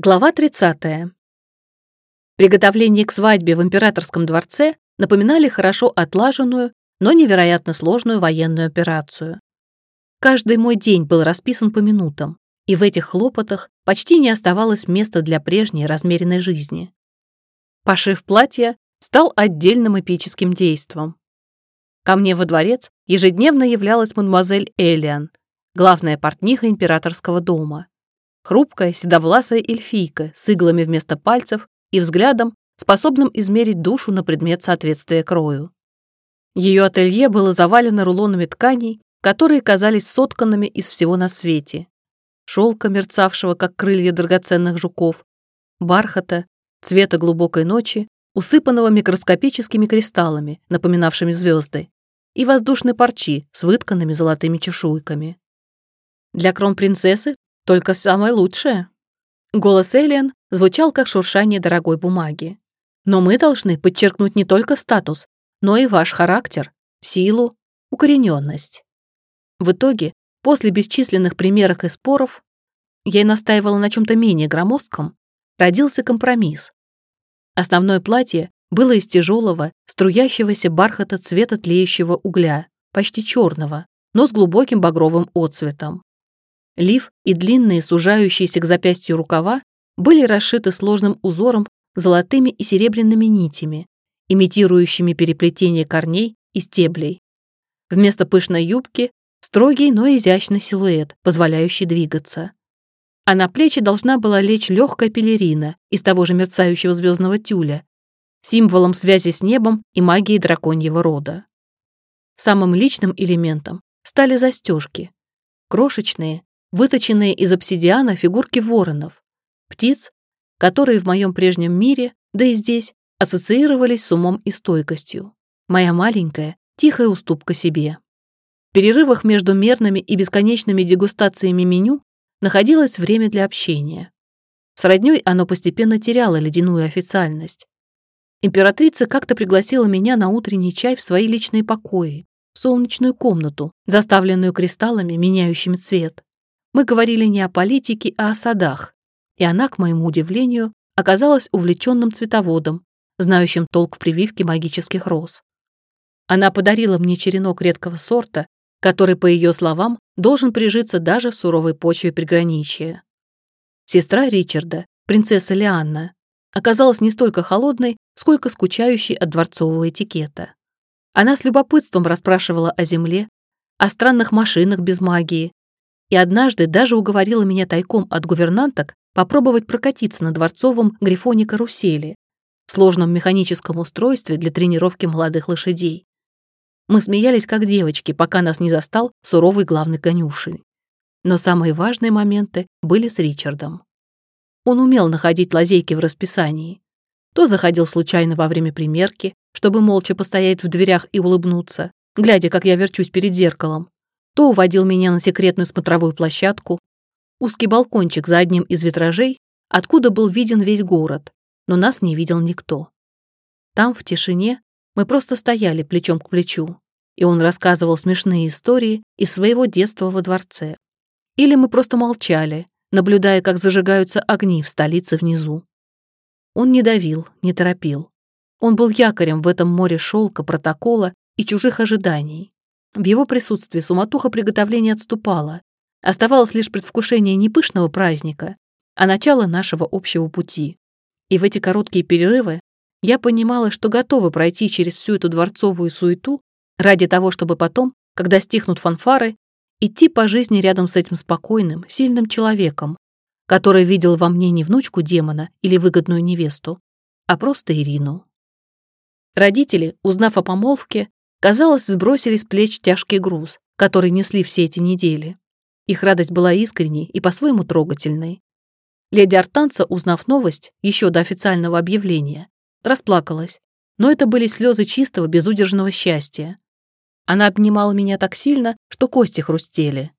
Глава 30. Приготовления к свадьбе в императорском дворце напоминали хорошо отлаженную, но невероятно сложную военную операцию. Каждый мой день был расписан по минутам, и в этих хлопотах почти не оставалось места для прежней размеренной жизни. Пошив платья стал отдельным эпическим действом. Ко мне во дворец ежедневно являлась мадемуазель Элиан, главная портниха императорского дома. Хрупкая, седовласая эльфийка с иглами вместо пальцев и взглядом, способным измерить душу на предмет соответствия крою. Ее ателье было завалено рулонами тканей, которые казались сотканными из всего на свете. Шелка, мерцавшего, как крылья драгоценных жуков, бархата, цвета глубокой ночи, усыпанного микроскопическими кристаллами, напоминавшими звезды, и воздушной парчи с вытканными золотыми чешуйками. Для кронпринцессы только самое лучшее. Голос Элиан звучал как шуршание дорогой бумаги. Но мы должны подчеркнуть не только статус, но и ваш характер, силу, укорененность. В итоге, после бесчисленных примерок и споров, я и настаивала на чем-то менее громоздком, родился компромисс. Основное платье было из тяжелого, струящегося бархата цвета тлеющего угля, почти черного, но с глубоким багровым отцветом. Лиф и длинные, сужающиеся к запястью рукава были расшиты сложным узором золотыми и серебряными нитями, имитирующими переплетение корней и стеблей. Вместо пышной юбки — строгий, но изящный силуэт, позволяющий двигаться. А на плечи должна была лечь легкая пелерина из того же мерцающего звездного тюля, символом связи с небом и магией драконьего рода. Самым личным элементом стали застежки, крошечные, выточенные из обсидиана фигурки воронов, птиц, которые в моем прежнем мире, да и здесь, ассоциировались с умом и стойкостью. Моя маленькая, тихая уступка себе. В перерывах между мерными и бесконечными дегустациями меню находилось время для общения. С роднёй оно постепенно теряло ледяную официальность. Императрица как-то пригласила меня на утренний чай в свои личные покои, в солнечную комнату, заставленную кристаллами, меняющими цвет. Мы говорили не о политике, а о садах, и она, к моему удивлению, оказалась увлеченным цветоводом, знающим толк в прививке магических роз. Она подарила мне черенок редкого сорта, который, по ее словам, должен прижиться даже в суровой почве приграничья. Сестра Ричарда, принцесса Лианна, оказалась не столько холодной, сколько скучающей от дворцового этикета. Она с любопытством расспрашивала о земле, о странных машинах без магии, и однажды даже уговорила меня тайком от гувернанток попробовать прокатиться на дворцовом грифоне карусели, сложном механическом устройстве для тренировки молодых лошадей. Мы смеялись как девочки, пока нас не застал суровый главный конюшей. Но самые важные моменты были с Ричардом. Он умел находить лазейки в расписании. То заходил случайно во время примерки, чтобы молча постоять в дверях и улыбнуться, глядя, как я верчусь перед зеркалом, то уводил меня на секретную смотровую площадку, узкий балкончик за одним из витражей, откуда был виден весь город, но нас не видел никто. Там, в тишине, мы просто стояли плечом к плечу, и он рассказывал смешные истории из своего детства во дворце. Или мы просто молчали, наблюдая, как зажигаются огни в столице внизу. Он не давил, не торопил. Он был якорем в этом море шелка, протокола и чужих ожиданий. В его присутствии суматоха приготовления отступала. Оставалось лишь предвкушение не пышного праздника, а начало нашего общего пути. И в эти короткие перерывы я понимала, что готова пройти через всю эту дворцовую суету ради того, чтобы потом, когда стихнут фанфары, идти по жизни рядом с этим спокойным, сильным человеком, который видел во мне не внучку демона или выгодную невесту, а просто Ирину. Родители, узнав о помолвке, Казалось, сбросили с плеч тяжкий груз, который несли все эти недели. Их радость была искренней и по-своему трогательной. Леди Артанца, узнав новость, еще до официального объявления, расплакалась, но это были слезы чистого, безудержного счастья. Она обнимала меня так сильно, что кости хрустели.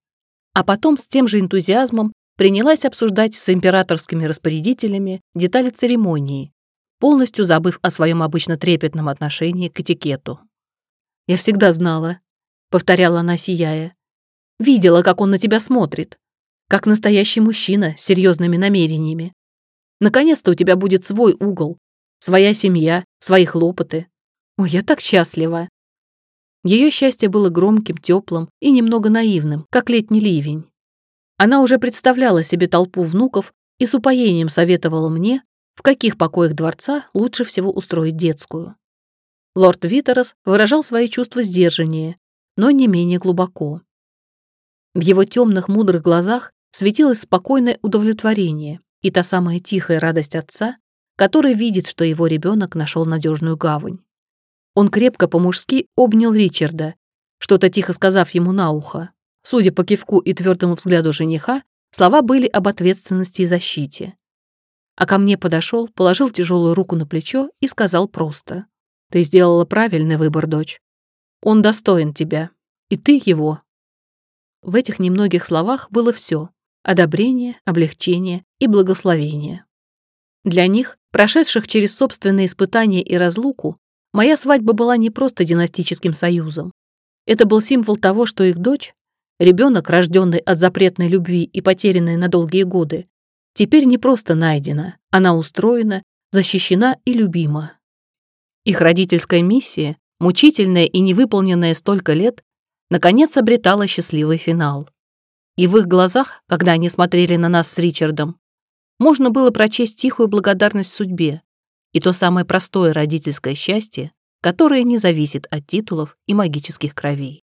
А потом с тем же энтузиазмом принялась обсуждать с императорскими распорядителями детали церемонии, полностью забыв о своем обычно трепетном отношении к этикету. «Я всегда знала», — повторяла она, сияя. «Видела, как он на тебя смотрит. Как настоящий мужчина с серьезными намерениями. Наконец-то у тебя будет свой угол, своя семья, свои хлопоты. Ой, я так счастлива. Ее счастье было громким, теплым и немного наивным, как летний ливень. Она уже представляла себе толпу внуков и с упоением советовала мне, в каких покоях дворца лучше всего устроить детскую. Лорд Витерос выражал свои чувства сдержаннее, но не менее глубоко. В его темных мудрых глазах светилось спокойное удовлетворение и та самая тихая радость отца, который видит, что его ребенок нашел надежную гавань. Он крепко по-мужски обнял Ричарда, что-то тихо сказав ему на ухо. Судя по кивку и твердому взгляду жениха, слова были об ответственности и защите. А ко мне подошел, положил тяжелую руку на плечо и сказал просто. «Ты сделала правильный выбор, дочь. Он достоин тебя, и ты его». В этих немногих словах было все — одобрение, облегчение и благословение. Для них, прошедших через собственные испытания и разлуку, моя свадьба была не просто династическим союзом. Это был символ того, что их дочь Ребенок, рожденный от запретной любви и потерянный на долгие годы, теперь не просто найдена, она устроена, защищена и любима. Их родительская миссия, мучительная и невыполненная столько лет, наконец обретала счастливый финал. И в их глазах, когда они смотрели на нас с Ричардом, можно было прочесть тихую благодарность судьбе и то самое простое родительское счастье, которое не зависит от титулов и магических кровей.